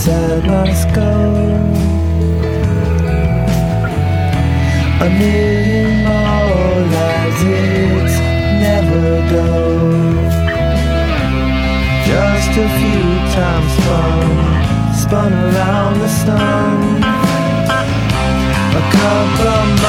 inside must go. A million more lives, it's never go. Just a few times spun, spun around the sun. A couple